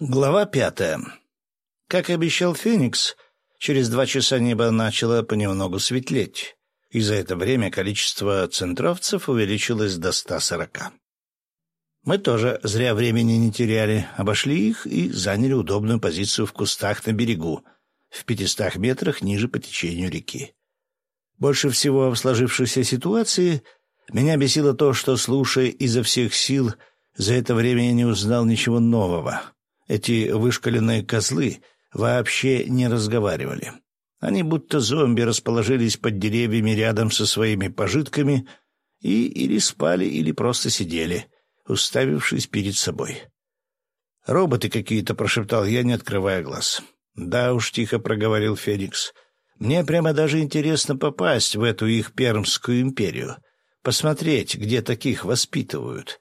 Глава пятая. Как и обещал Феникс, через два часа небо начало понемногу светлеть, и за это время количество центровцев увеличилось до ста сорока. Мы тоже зря времени не теряли, обошли их и заняли удобную позицию в кустах на берегу, в пятистах метрах ниже по течению реки. Больше всего в сложившейся ситуации меня бесило то, что, слушая изо всех сил, за это время я не узнал ничего нового — эти вышкаленные козлы вообще не разговаривали. Они будто зомби расположились под деревьями рядом со своими пожитками и или спали, или просто сидели, уставившись перед собой. «Роботы какие-то», — прошептал я, не открывая глаз. «Да уж», — тихо проговорил Феникс. «Мне прямо даже интересно попасть в эту их пермскую империю, посмотреть, где таких воспитывают.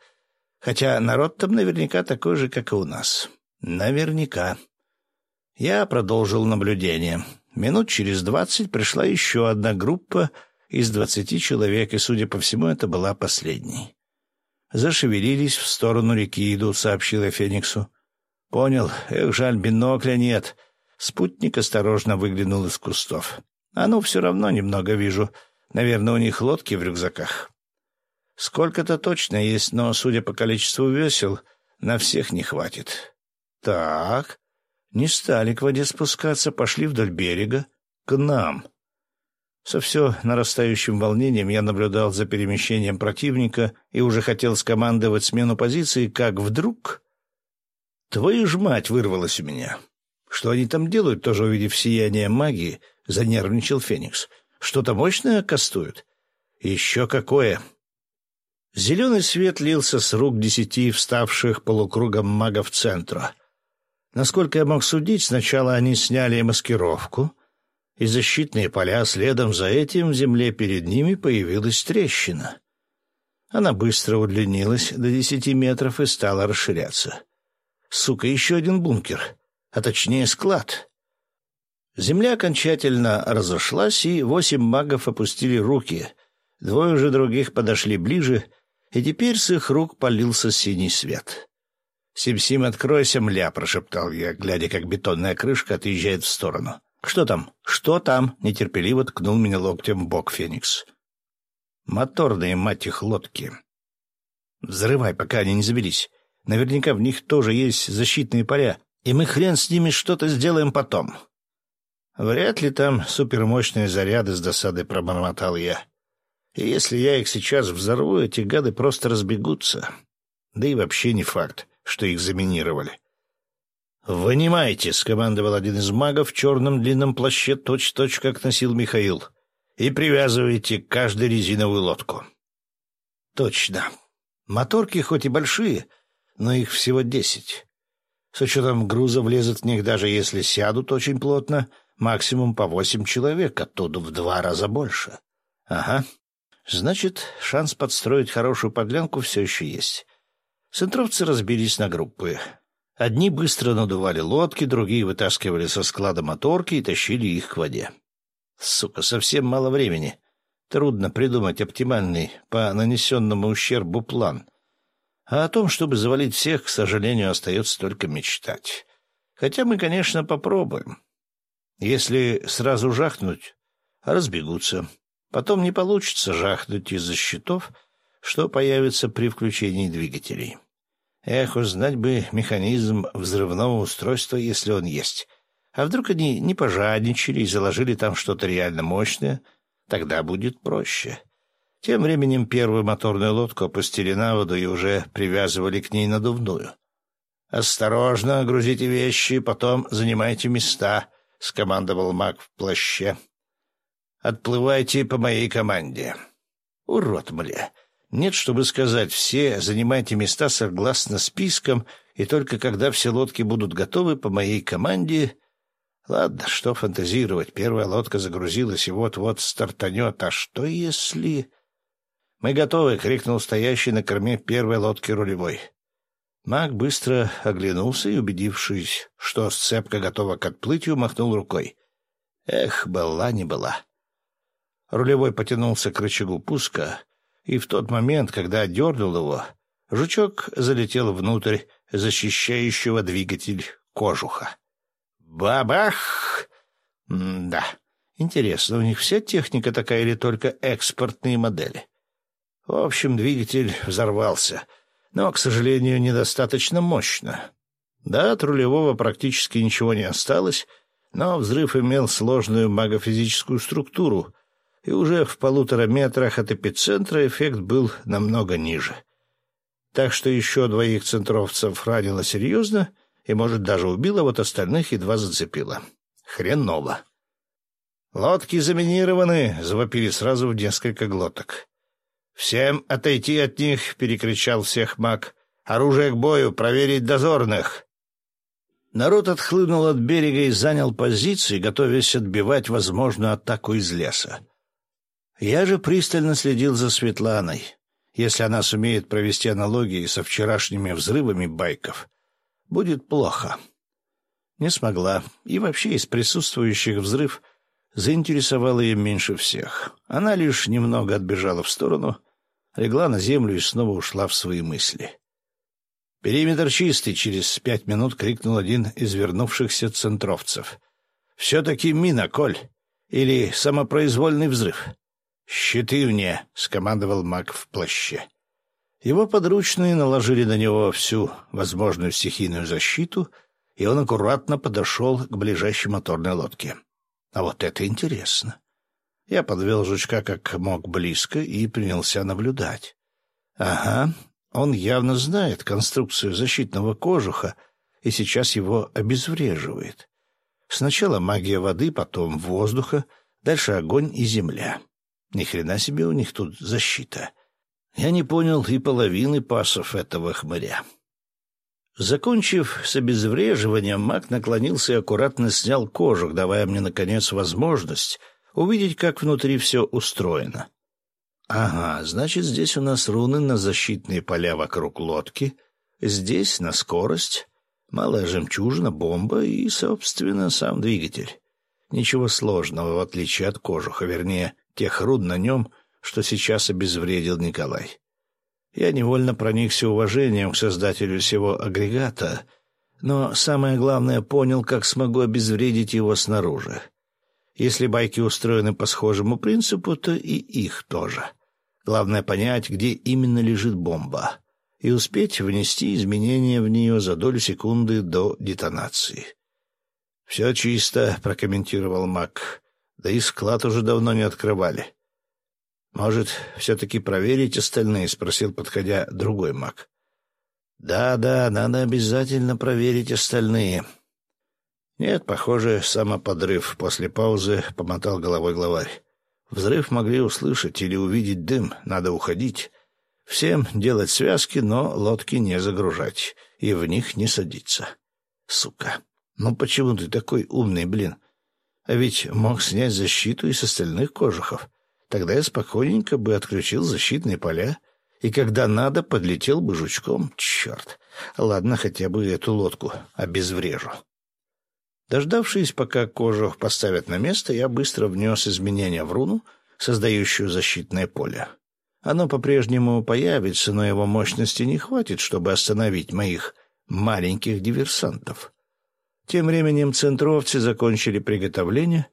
Хотя народ там наверняка такой же, как и у нас. Наверняка. Я продолжил наблюдение. Минут через двадцать пришла еще одна группа из двадцати человек, и, судя по всему, это была последней. Зашевелились в сторону реки идут, сообщил я Фениксу. Понял. Эх, жаль, бинокля нет. Спутник осторожно выглянул из кустов. А ну, все равно немного вижу. Наверное, у них лодки в рюкзаках. Сколько-то точно есть, но, судя по количеству весел, на всех не хватит. Так, не стали к воде спускаться, пошли вдоль берега, к нам. Со все нарастающим волнением я наблюдал за перемещением противника и уже хотел скомандовать смену позиции, как вдруг... Твою ж мать вырвалась у меня. Что они там делают, тоже увидев сияние магии, занервничал Феникс. Что-то мощное кастуют? Еще какое! Зеленый свет лился с рук десяти вставших полукругом магов центра. Насколько я мог судить, сначала они сняли маскировку, и защитные поля следом за этим в земле перед ними появилась трещина. Она быстро удлинилась до десяти метров и стала расширяться. Сука, еще один бункер, а точнее склад. Земля окончательно разошлась, и восемь магов опустили руки. Двое же других подошли ближе, и теперь с их рук полился синий свет. «Сим-Сим, откройся, мля!» — прошептал я, глядя, как бетонная крышка отъезжает в сторону. «Что там? Что там?» — нетерпеливо ткнул меня локтем в бок Феникс. «Моторные, мать их, лодки. Взрывай, пока они не завелись. Наверняка в них тоже есть защитные поля, и мы хрен с ними что-то сделаем потом». «Вряд ли там супермощные заряды с досадой пробормотал я. И если я их сейчас взорву, эти гады просто разбегутся. Да и вообще не факт, что их заминировали. «Вынимайте!» — скомандовал один из магов в черном длинном плаще, точь-точь, как носил Михаил, «и привязывайте к каждой резиновую лодку». «Точно. Моторки хоть и большие, но их всего десять. С учетом груза влезет в них, даже если сядут очень плотно, максимум по восемь человек, оттуда в два раза больше. Ага. Значит, шанс подстроить хорошую подлянку все еще есть. Центровцы разбились на группы. Одни быстро надували лодки, другие вытаскивали со склада моторки и тащили их к воде. Сука, совсем мало времени. Трудно придумать оптимальный по нанесенному ущербу план. А о том, чтобы завалить всех, к сожалению, остается только мечтать. Хотя мы, конечно, попробуем. Если сразу жахнуть, разбегутся. Потом не получится жахнуть из-за щитов — что появится при включении двигателей. Эх, узнать бы механизм взрывного устройства, если он есть. А вдруг они не пожадничали и заложили там что-то реально мощное? Тогда будет проще. Тем временем первую моторную лодку опустили на воду и уже привязывали к ней надувную. «Осторожно, грузите вещи, потом занимайте места», — скомандовал маг в плаще. «Отплывайте по моей команде». «Урод, бля! Нет, чтобы сказать, все занимайте места согласно спискам, и только когда все лодки будут готовы по моей команде... Ладно, что фантазировать, первая лодка загрузилась и вот-вот стартанет, а что если... «Мы готовы!» — крикнул стоящий на корме первой лодки рулевой. Маг быстро оглянулся и, убедившись, что сцепка готова к отплытию, махнул рукой. Эх, была не была. Рулевой потянулся к рычагу пуска, и в тот момент, когда дернул его, Жучок залетел внутрь защищающего двигатель кожуха. Бабах! Да, интересно, у них вся техника такая или только экспортные модели? В общем, двигатель взорвался, но, к сожалению, недостаточно мощно. Да, от рулевого практически ничего не осталось, но взрыв имел сложную магофизическую структуру, и уже в полутора метрах от эпицентра эффект был намного ниже. Так что еще двоих центровцев ранило серьезно и, может, даже убило, вот остальных едва зацепило. Хреново. «Лодки заминированы!» — завопили сразу в несколько глоток. «Всем отойти от них!» — перекричал всех маг. «Оружие к бою! Проверить дозорных!» Народ отхлынул от берега и занял позиции, готовясь отбивать возможную атаку из леса. Я же пристально следил за Светланой. Если она сумеет провести аналогии со вчерашними взрывами байков, будет плохо. Не смогла, и вообще из присутствующих взрыв заинтересовал ее меньше всех. Она лишь немного отбежала в сторону — легла на землю и снова ушла в свои мысли. «Периметр чистый!» — через пять минут крикнул один из вернувшихся центровцев. «Все-таки мина, Коль! Или самопроизвольный взрыв?» «Щиты мне!» — скомандовал маг в плаще. Его подручные наложили на него всю возможную стихийную защиту, и он аккуратно подошел к ближайшей моторной лодке. А вот это интересно. Я подвел жучка как мог близко и принялся наблюдать. Ага, он явно знает конструкцию защитного кожуха и сейчас его обезвреживает. Сначала магия воды, потом воздуха, дальше огонь и земля. Ни хрена себе у них тут защита. Я не понял и половины пасов этого хмыря. Закончив с обезвреживанием, маг наклонился и аккуратно снял кожух, давая мне, наконец, возможность увидеть, как внутри все устроено. Ага, значит, здесь у нас руны на защитные поля вокруг лодки, здесь на скорость, малая жемчужина, бомба и, собственно, сам двигатель. Ничего сложного, в отличие от кожуха, вернее, тех руд на нем, что сейчас обезвредил Николай. Я невольно проникся уважением к создателю всего агрегата, но самое главное понял, как смогу обезвредить его снаружи. Если байки устроены по схожему принципу, то и их тоже. Главное понять, где именно лежит бомба, и успеть внести изменения в нее за долю секунды до детонации. «Все чисто», — прокомментировал Мак. «Да и склад уже давно не открывали». «Может, все-таки проверить остальные?» — спросил, подходя другой Мак. «Да-да, надо обязательно проверить остальные», «Нет, похоже, самоподрыв». После паузы помотал головой главарь. «Взрыв могли услышать или увидеть дым. Надо уходить. Всем делать связки, но лодки не загружать и в них не садиться. Сука! Ну почему ты такой умный, блин? А ведь мог снять защиту и с остальных кожухов. Тогда я спокойненько бы отключил защитные поля, и когда надо, подлетел бы жучком. Черт! Ладно, хотя бы эту лодку обезврежу». Дождавшись, пока кожу поставят на место, я быстро внес изменения в руну, создающую защитное поле. Оно по-прежнему появится, но его мощности не хватит, чтобы остановить моих маленьких диверсантов. Тем временем центровцы закончили приготовление.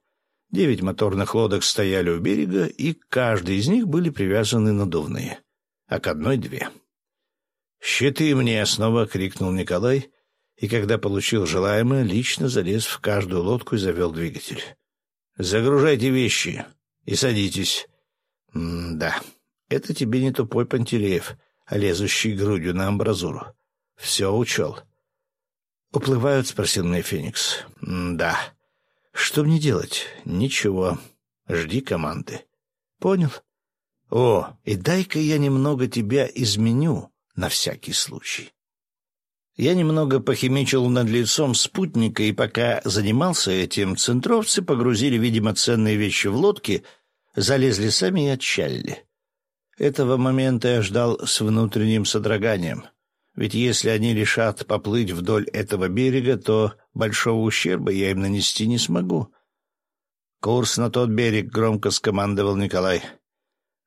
Девять моторных лодок стояли у берега, и к каждой из них были привязаны надувные, а к одной — две. «Щиты мне!» — снова крикнул Николай, и, когда получил желаемое, лично залез в каждую лодку и завел двигатель. «Загружайте вещи и садитесь». «М-да, это тебе не тупой Пантелеев, а лезущий грудью на амбразуру. Все учел». «Уплывают?» — спросил меня Феникс. «Да». «Что мне делать?» «Ничего. Жди команды». «Понял». «О, и дай-ка я немного тебя изменю на всякий случай». Я немного похимичил над лицом спутника, и пока занимался этим, центровцы погрузили, видимо, ценные вещи в лодки, залезли сами и отчалили. Этого момента я ждал с внутренним содроганием. Ведь если они решат поплыть вдоль этого берега, то большого ущерба я им нанести не смогу. «Курс на тот берег», — громко скомандовал Николай.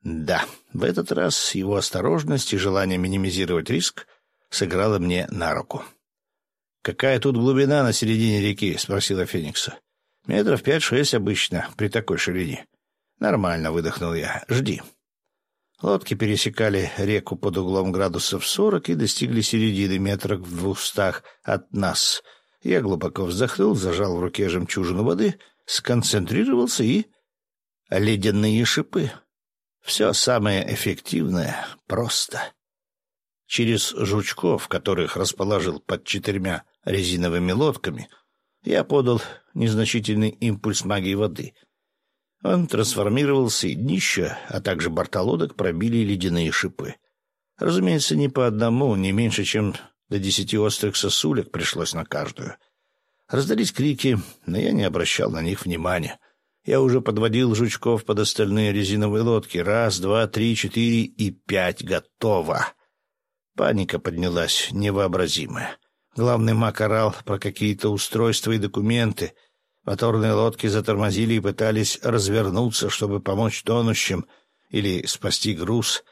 Да, в этот раз его осторожность и желание минимизировать риск сыграло мне на руку. «Какая тут глубина на середине реки?» — спросила Феникса. «Метров пять-шесть обычно, при такой ширине». «Нормально», — выдохнул я. «Жди». Лодки пересекали реку под углом градусов сорок и достигли середины метров в двухстах от нас. Я глубоко вздохнул, зажал в руке жемчужину воды, сконцентрировался и... Ледяные шипы. Все самое эффективное просто. Через жучков, которых расположил под четырьмя резиновыми лодками, я подал незначительный импульс магии воды — он трансформировался, и днище, а также борта лодок пробили ледяные шипы. Разумеется, не по одному, не меньше, чем до десяти острых сосулек пришлось на каждую. Раздались крики, но я не обращал на них внимания. Я уже подводил жучков под остальные резиновые лодки. Раз, два, три, четыре и пять. Готово. Паника поднялась невообразимая. Главный маг орал про какие-то устройства и документы — Моторные лодки затормозили и пытались развернуться, чтобы помочь тонущим или спасти груз.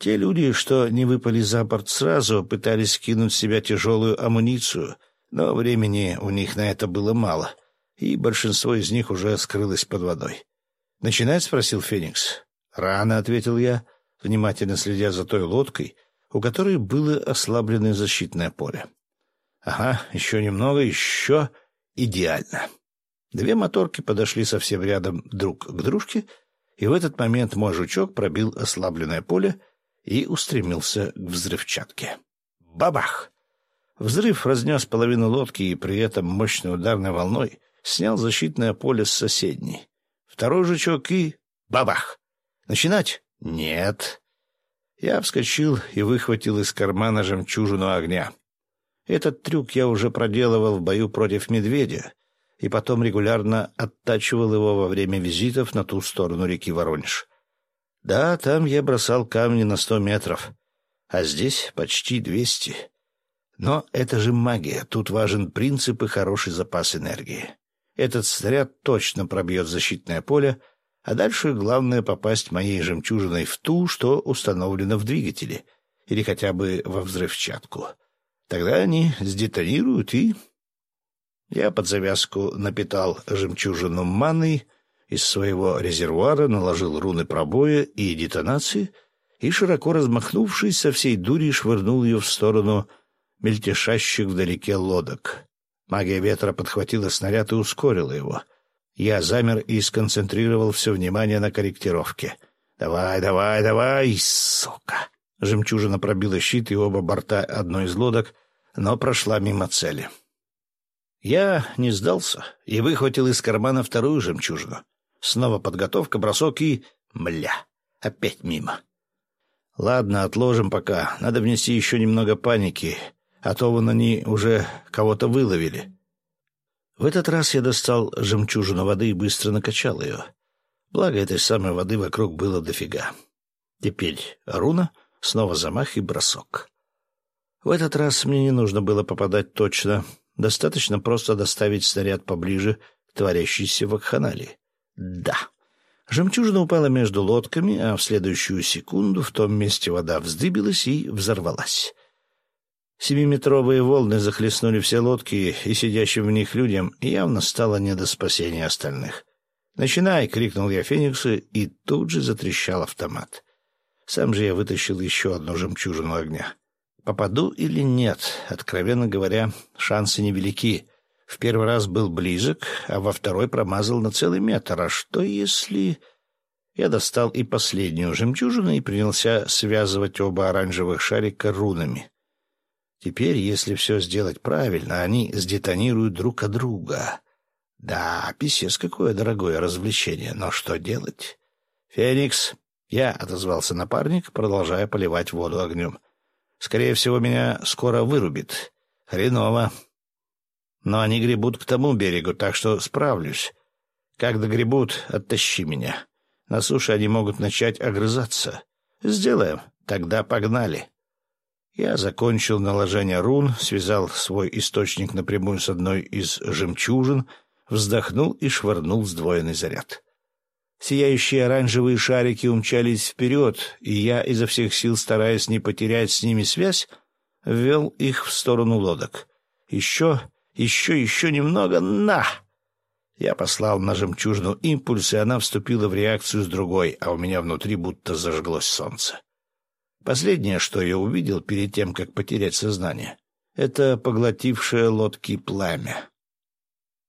Те люди, что не выпали за борт сразу, пытались скинуть с себя тяжелую амуницию, но времени у них на это было мало, и большинство из них уже скрылось под водой. «Начинать?» — спросил Феникс. «Рано», — ответил я, внимательно следя за той лодкой, у которой было ослабленное защитное поле. «Ага, еще немного, еще идеально». Две моторки подошли совсем рядом друг к дружке, и в этот момент мой жучок пробил ослабленное поле и устремился к взрывчатке. Бабах! Взрыв разнес половину лодки и при этом мощной ударной волной снял защитное поле с соседней. Второй жучок и... Бабах! Начинать? Нет. Я вскочил и выхватил из кармана жемчужину огня. Этот трюк я уже проделывал в бою против медведя, и потом регулярно оттачивал его во время визитов на ту сторону реки Воронеж. Да, там я бросал камни на сто метров, а здесь почти двести. Но это же магия, тут важен принцип и хороший запас энергии. Этот снаряд точно пробьет защитное поле, а дальше главное попасть моей жемчужиной в ту, что установлено в двигателе, или хотя бы во взрывчатку. Тогда они сдетонируют и я под завязку напитал жемчужину маной, из своего резервуара наложил руны пробоя и детонации и, широко размахнувшись, со всей дури швырнул ее в сторону мельтешащих вдалеке лодок. Магия ветра подхватила снаряд и ускорила его. Я замер и сконцентрировал все внимание на корректировке. «Давай, давай, давай, сука!» Жемчужина пробила щит и оба борта одной из лодок, но прошла мимо цели. Я не сдался и выхватил из кармана вторую жемчужину. Снова подготовка, бросок и... Мля! Опять мимо. Ладно, отложим пока. Надо внести еще немного паники, а то вон они уже кого-то выловили. В этот раз я достал жемчужину воды и быстро накачал ее. Благо, этой самой воды вокруг было дофига. Теперь руна, снова замах и бросок. В этот раз мне не нужно было попадать точно, Достаточно просто доставить снаряд поближе к творящейся вакханалии. Да. Жемчужина упала между лодками, а в следующую секунду в том месте вода вздыбилась и взорвалась. Семиметровые волны захлестнули все лодки, и сидящим в них людям явно стало не до спасения остальных. «Начинай!» — крикнул я Фениксу, и тут же затрещал автомат. Сам же я вытащил еще одну жемчужину огня. Попаду или нет, откровенно говоря, шансы невелики. В первый раз был близок, а во второй промазал на целый метр. А что если... Я достал и последнюю жемчужину и принялся связывать оба оранжевых шарика рунами. Теперь, если все сделать правильно, они сдетонируют друг от друга. Да, писец, какое дорогое развлечение, но что делать? «Феникс!» — я отозвался напарник, продолжая поливать воду огнем. Скорее всего, меня скоро вырубит. Хреново. Но они гребут к тому берегу, так что справлюсь. Как догребут, оттащи меня. На суше они могут начать огрызаться. Сделаем. Тогда погнали. Я закончил наложение рун, связал свой источник напрямую с одной из жемчужин, вздохнул и швырнул сдвоенный заряд. Сияющие оранжевые шарики умчались вперед, и я, изо всех сил стараясь не потерять с ними связь, ввел их в сторону лодок. Еще, еще, еще немного, на! Я послал на жемчужину импульс, и она вступила в реакцию с другой, а у меня внутри будто зажглось солнце. Последнее, что я увидел перед тем, как потерять сознание, — это поглотившее лодки пламя.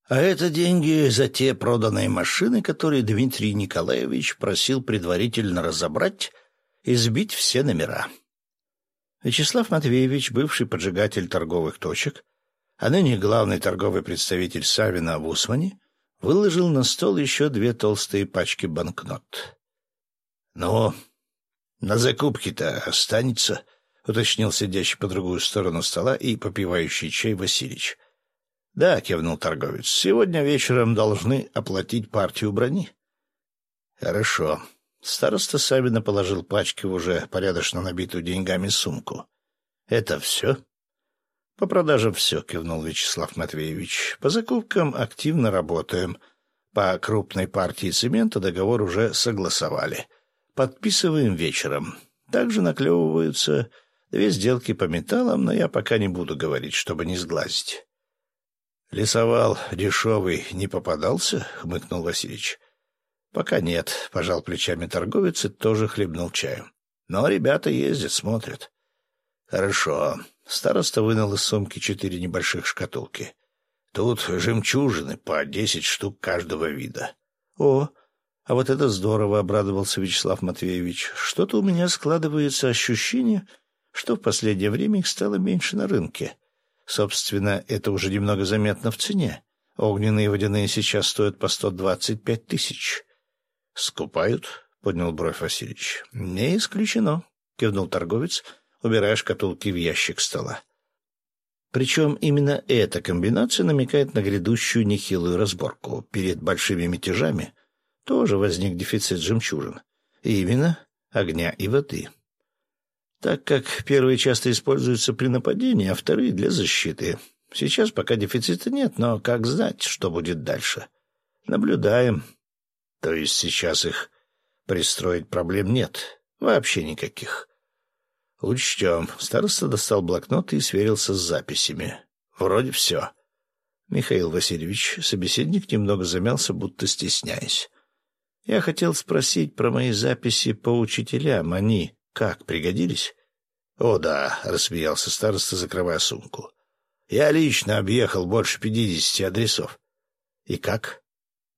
А это деньги за те проданные машины, которые Дмитрий Николаевич просил предварительно разобрать и сбить все номера. Вячеслав Матвеевич, бывший поджигатель торговых точек, а ныне главный торговый представитель Савина в Усмане, выложил на стол еще две толстые пачки банкнот. — Ну, на закупки-то останется, — уточнил сидящий по другую сторону стола и попивающий чай Васильич. — Да, — кивнул торговец, — сегодня вечером должны оплатить партию брони. — Хорошо. Староста Савина положил пачки в уже порядочно набитую деньгами сумку. — Это все? — По продажам все, — кивнул Вячеслав Матвеевич. — По закупкам активно работаем. По крупной партии цемента договор уже согласовали. Подписываем вечером. Также наклевываются две сделки по металлам, но я пока не буду говорить, чтобы не сглазить. «Лесовал дешевый не попадался?» — хмыкнул Васильевич. «Пока нет», — пожал плечами торговец и тоже хлебнул чаю. «Но ребята ездят, смотрят». «Хорошо». Староста вынул из сумки четыре небольших шкатулки. «Тут жемчужины по десять штук каждого вида». «О, а вот это здорово!» — обрадовался Вячеслав Матвеевич. «Что-то у меня складывается ощущение, что в последнее время их стало меньше на рынке». Собственно, это уже немного заметно в цене. Огненные водяные сейчас стоят по сто двадцать пять тысяч. — Скупают? — поднял бровь Васильевич. — Не исключено, — кивнул торговец, убирая шкатулки в ящик стола. Причем именно эта комбинация намекает на грядущую нехилую разборку. Перед большими мятежами тоже возник дефицит жемчужин. И именно огня и воды так как первые часто используются при нападении, а вторые — для защиты. Сейчас пока дефицита нет, но как знать, что будет дальше? Наблюдаем. То есть сейчас их пристроить проблем нет? Вообще никаких. Учтем. Староста достал блокнот и сверился с записями. Вроде все. Михаил Васильевич, собеседник немного замялся, будто стесняясь. Я хотел спросить про мои записи по учителям. Они как, пригодились? — О, да, — рассмеялся староста, закрывая сумку. — Я лично объехал больше пятидесяти адресов. — И как?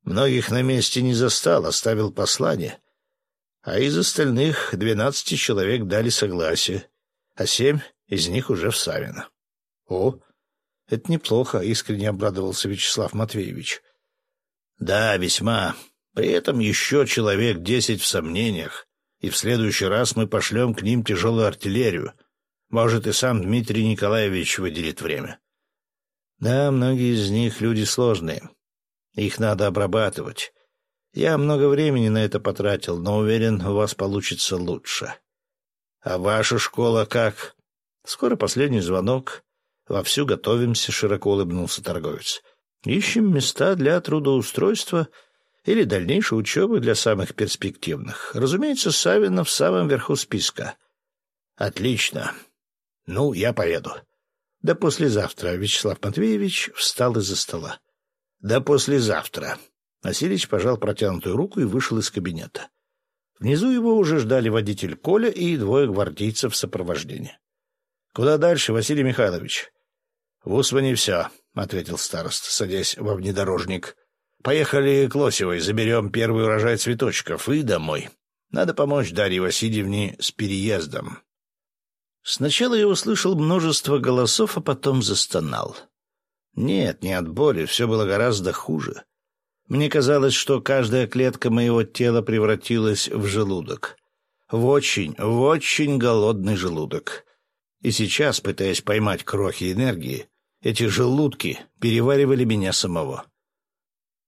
Многих на месте не застал, оставил послание. А из остальных двенадцати человек дали согласие, а семь из них уже в Савино. — О, это неплохо, — искренне обрадовался Вячеслав Матвеевич. — Да, весьма. При этом еще человек десять в сомнениях и в следующий раз мы пошлем к ним тяжелую артиллерию. Может, и сам Дмитрий Николаевич выделит время. Да, многие из них люди сложные. Их надо обрабатывать. Я много времени на это потратил, но уверен, у вас получится лучше. А ваша школа как? Скоро последний звонок. Вовсю готовимся, широко улыбнулся торговец. Ищем места для трудоустройства — или дальнейшей учебы для самых перспективных. Разумеется, Савина в самом верху списка. Отлично. Ну, я поеду. Да послезавтра Вячеслав Матвеевич встал из-за стола. Да послезавтра. Васильевич пожал протянутую руку и вышел из кабинета. Внизу его уже ждали водитель Коля и двое гвардейцев в сопровождении. — Куда дальше, Василий Михайлович? — В Усмане все, — ответил старост, садясь во внедорожник. Поехали к Лосевой, заберем первый урожай цветочков и домой. Надо помочь Дарье Васильевне с переездом. Сначала я услышал множество голосов, а потом застонал. Нет, не от боли, все было гораздо хуже. Мне казалось, что каждая клетка моего тела превратилась в желудок. В очень, в очень голодный желудок. И сейчас, пытаясь поймать крохи энергии, эти желудки переваривали меня самого.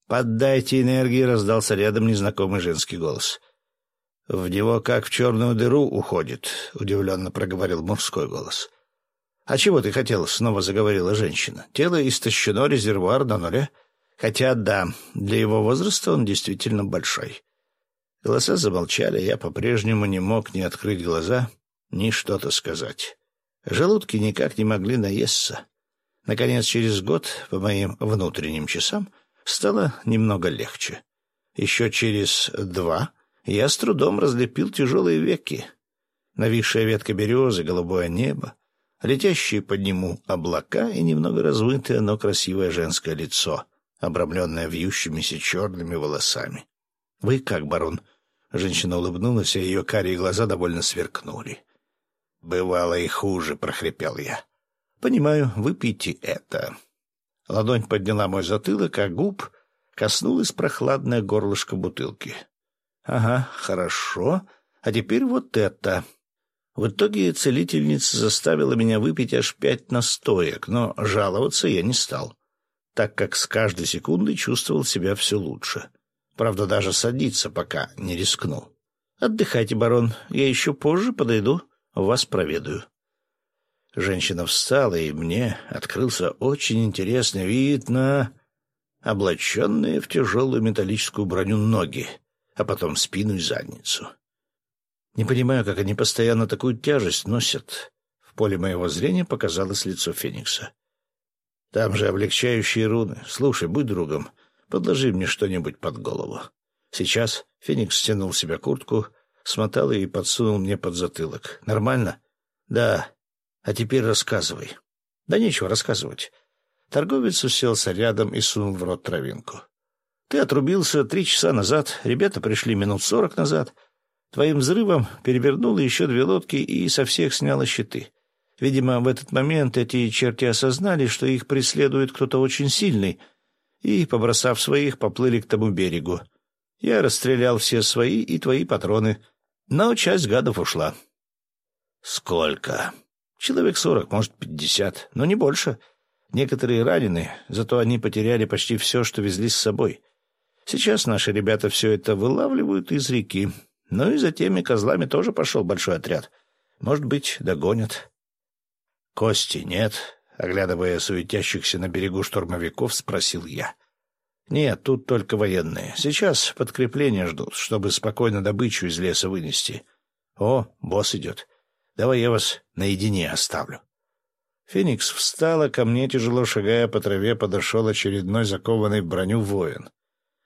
«Поддайте энергии!» — раздался рядом незнакомый женский голос. «В него как в черную дыру уходит», — удивленно проговорил мужской голос. «А чего ты хотела?» — снова заговорила женщина. «Тело истощено, резервуар на нуле. Хотя, да, для его возраста он действительно большой. Голоса замолчали, я по-прежнему не мог ни открыть глаза, ни что-то сказать. Желудки никак не могли наесться. Наконец, через год, по моим внутренним часам, стало немного легче. Еще через два я с трудом разлепил тяжелые веки. Нависшая ветка березы, голубое небо, летящие под нему облака и немного размытое, но красивое женское лицо, обрамленное вьющимися черными волосами. — Вы как, барон? Женщина улыбнулась, и ее карие глаза довольно сверкнули. — Бывало и хуже, — прохрипел я. — Понимаю, выпейте это. Ладонь подняла мой затылок, а губ коснулась прохладное горлышко бутылки. — Ага, хорошо. А теперь вот это. В итоге целительница заставила меня выпить аж пять настоек, но жаловаться я не стал, так как с каждой секундой чувствовал себя все лучше. Правда, даже садиться пока не рискнул. «Отдыхайте, барон, я еще позже подойду, вас проведаю». Женщина встала, и мне открылся очень интересный вид на облаченные в тяжелую металлическую броню ноги, а потом спину и задницу. Не понимаю, как они постоянно такую тяжесть носят. В поле моего зрения показалось лицо Феникса. Там же облегчающие руны. Слушай, будь другом, подложи мне что-нибудь под голову. Сейчас Феникс стянул себе куртку, смотал ее и подсунул мне под затылок. Нормально? Да. А теперь рассказывай. Да нечего рассказывать. Торговец уселся рядом и сунул в рот травинку. Ты отрубился три часа назад, ребята пришли минут сорок назад — Твоим взрывом перевернуло еще две лодки и со всех сняло щиты. Видимо, в этот момент эти черти осознали, что их преследует кто-то очень сильный, и, побросав своих, поплыли к тому берегу. Я расстрелял все свои и твои патроны, но часть гадов ушла. — Сколько? — Человек сорок, может, пятьдесят, но не больше. Некоторые ранены, зато они потеряли почти все, что везли с собой. Сейчас наши ребята все это вылавливают из реки, ну и за теми козлами тоже пошел большой отряд. Может быть, догонят. Кости нет, оглядывая суетящихся на берегу штурмовиков, спросил я. Нет, тут только военные. Сейчас подкрепление ждут, чтобы спокойно добычу из леса вынести. О, босс идет. Давай я вас наедине оставлю. Феникс встала, ко мне, тяжело шагая по траве, подошел очередной закованный в броню воин.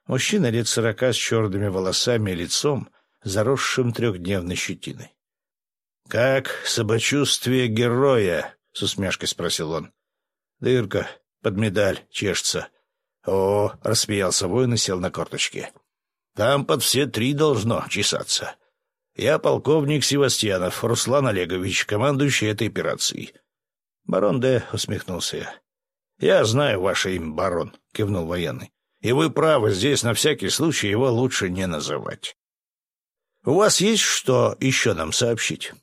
Мужчина лет сорока с черными волосами и лицом — заросшим трехдневной щетиной. — Как самочувствие героя? — с усмешкой спросил он. — Дырка, под медаль, чешется. — О, — рассмеялся воин и сел на корточки. — Там под все три должно чесаться. Я полковник Севастьянов, Руслан Олегович, командующий этой операцией. — Барон Д. усмехнулся я. — Я знаю ваше имя, барон, — кивнул военный. — И вы правы, здесь на всякий случай его лучше не называть. У вас есть что еще нам сообщить?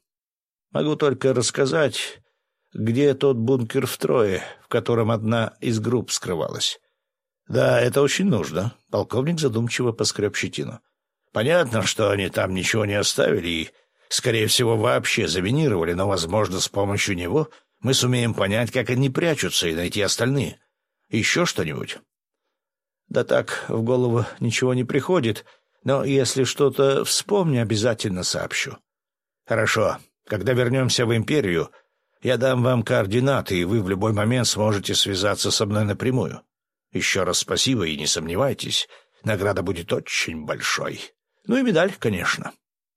Могу только рассказать, где тот бункер втрое, в котором одна из групп скрывалась. Да, это очень нужно. Полковник задумчиво поскреб щетину. Понятно, что они там ничего не оставили и, скорее всего, вообще заминировали, но, возможно, с помощью него мы сумеем понять, как они прячутся, и найти остальные. Еще что-нибудь? Да так, в голову ничего не приходит — но если что-то вспомню, обязательно сообщу. Хорошо. Когда вернемся в Империю, я дам вам координаты, и вы в любой момент сможете связаться со мной напрямую. Еще раз спасибо и не сомневайтесь, награда будет очень большой. Ну и медаль, конечно.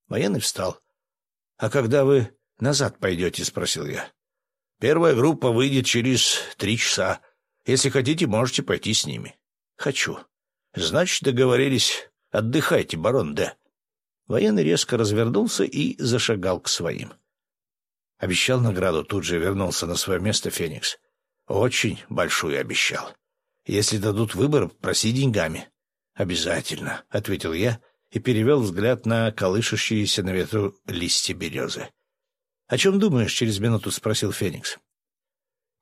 Военный встал. — А когда вы назад пойдете? — спросил я. — Первая группа выйдет через три часа. Если хотите, можете пойти с ними. — Хочу. — Значит, договорились. Отдыхайте, барон Д. Военный резко развернулся и зашагал к своим. Обещал награду, тут же вернулся на свое место Феникс. Очень большую обещал. Если дадут выбор, проси деньгами. Обязательно, — ответил я и перевел взгляд на колышущиеся на ветру листья березы. — О чем думаешь? — через минуту спросил Феникс.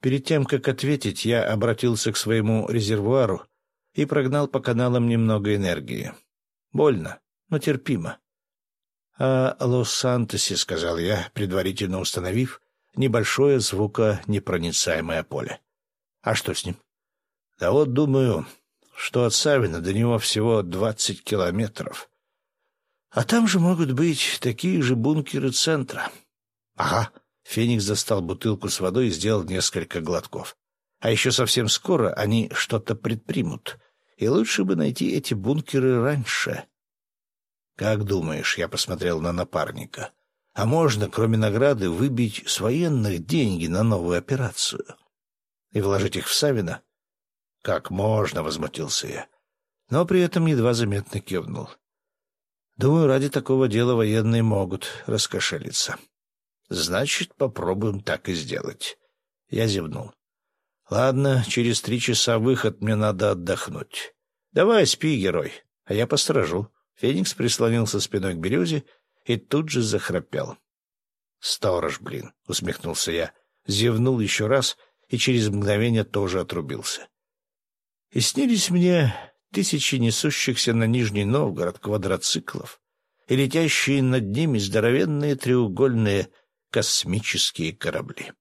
Перед тем, как ответить, я обратился к своему резервуару и прогнал по каналам немного энергии. Больно, но терпимо. — А Лос-Сантосе, — сказал я, предварительно установив небольшое звуконепроницаемое поле. — А что с ним? — Да вот думаю, что от Савина до него всего двадцать километров. А там же могут быть такие же бункеры центра. Ага. Феникс достал бутылку с водой и сделал несколько глотков. А еще совсем скоро они что-то предпримут. И лучше бы найти эти бункеры раньше. Как думаешь, я посмотрел на напарника. А можно, кроме награды, выбить с военных деньги на новую операцию? И вложить их в Савина? Как можно, возмутился я. Но при этом едва заметно кивнул. Думаю, ради такого дела военные могут раскошелиться. Значит, попробуем так и сделать. Я зевнул. Ладно, через три часа выход, мне надо отдохнуть. Давай спи, герой, а я посторожу. Феникс прислонился спиной к березе и тут же захрапел. «Сторож, блин!» — усмехнулся я. Зевнул еще раз и через мгновение тоже отрубился. И снились мне тысячи несущихся на Нижний Новгород квадроциклов и летящие над ними здоровенные треугольные космические корабли.